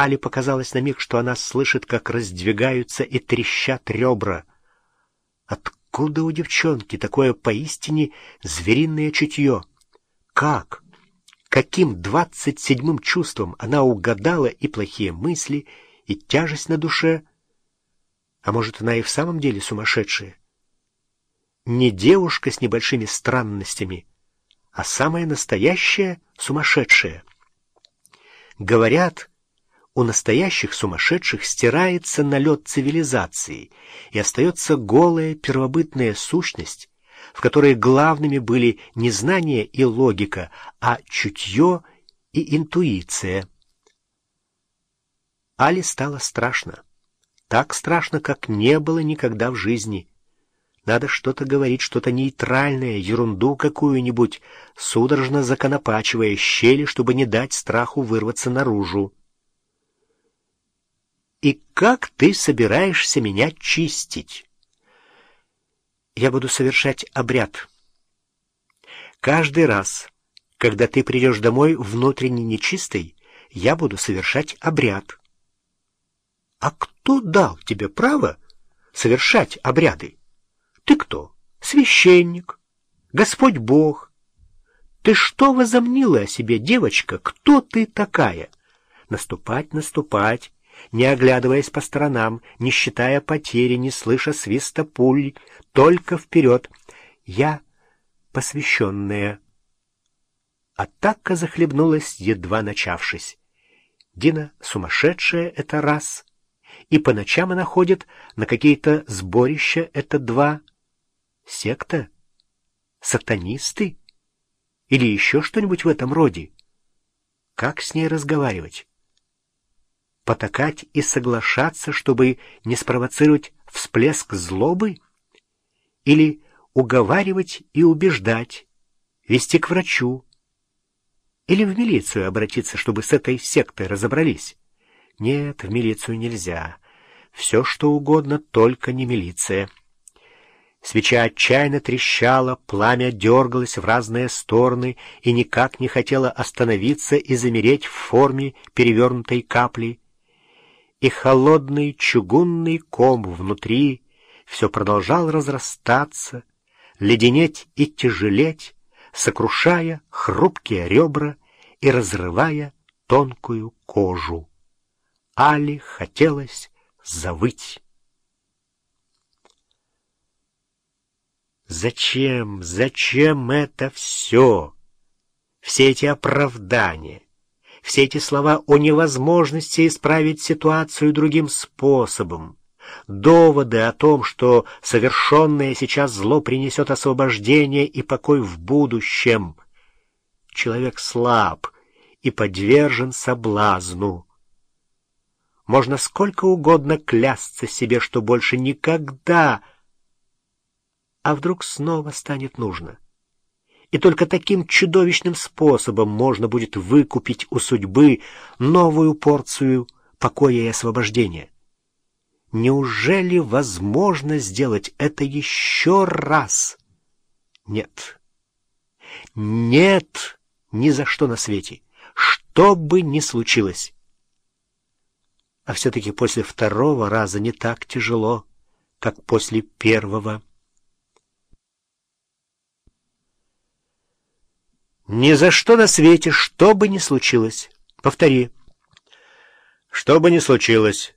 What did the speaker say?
Али показалось на миг, что она слышит, как раздвигаются и трещат ребра. Откуда у девчонки такое поистине звериное чутье? Как? Каким двадцать седьмым чувством она угадала и плохие мысли, и тяжесть на душе? А может, она и в самом деле сумасшедшая? Не девушка с небольшими странностями, а самая настоящая сумасшедшая. Говорят, у настоящих сумасшедших стирается налет цивилизации, и остается голая первобытная сущность, в которой главными были не знание и логика, а чутье и интуиция. Али стало страшно. Так страшно, как не было никогда в жизни. Надо что-то говорить, что-то нейтральное, ерунду какую-нибудь, судорожно законопачивая щели, чтобы не дать страху вырваться наружу. «И как ты собираешься меня чистить?» «Я буду совершать обряд. Каждый раз, когда ты придешь домой внутренне нечистой, я буду совершать обряд». «А кто дал тебе право совершать обряды?» Ты кто? Священник? Господь Бог? Ты что возомнила о себе, девочка? Кто ты такая? Наступать, наступать, не оглядываясь по сторонам, не считая потери, не слыша свиста пуль, только вперед. Я посвященная. Атака захлебнулась, едва начавшись. Дина сумасшедшая — это раз, и по ночам она ходит на какие-то сборища — это два, Секта? Сатанисты? Или еще что-нибудь в этом роде? Как с ней разговаривать? Потакать и соглашаться, чтобы не спровоцировать всплеск злобы? Или уговаривать и убеждать, вести к врачу? Или в милицию обратиться, чтобы с этой сектой разобрались? Нет, в милицию нельзя. Все, что угодно, только не милиция. Свеча отчаянно трещала, пламя дергалось в разные стороны и никак не хотело остановиться и замереть в форме перевернутой капли. И холодный чугунный ком внутри все продолжал разрастаться, леденеть и тяжелеть, сокрушая хрупкие ребра и разрывая тонкую кожу. Али хотелось завыть. Зачем, зачем это все? Все эти оправдания, все эти слова о невозможности исправить ситуацию другим способом, доводы о том, что совершенное сейчас зло принесет освобождение и покой в будущем. Человек слаб и подвержен соблазну. Можно сколько угодно клясться себе, что больше никогда а вдруг снова станет нужно. И только таким чудовищным способом можно будет выкупить у судьбы новую порцию покоя и освобождения. Неужели возможно сделать это еще раз? Нет. Нет, ни за что на свете. Что бы ни случилось. А все-таки после второго раза не так тяжело, как после первого. Ни за что на свете, что бы ни случилось. Повтори. Что бы ни случилось.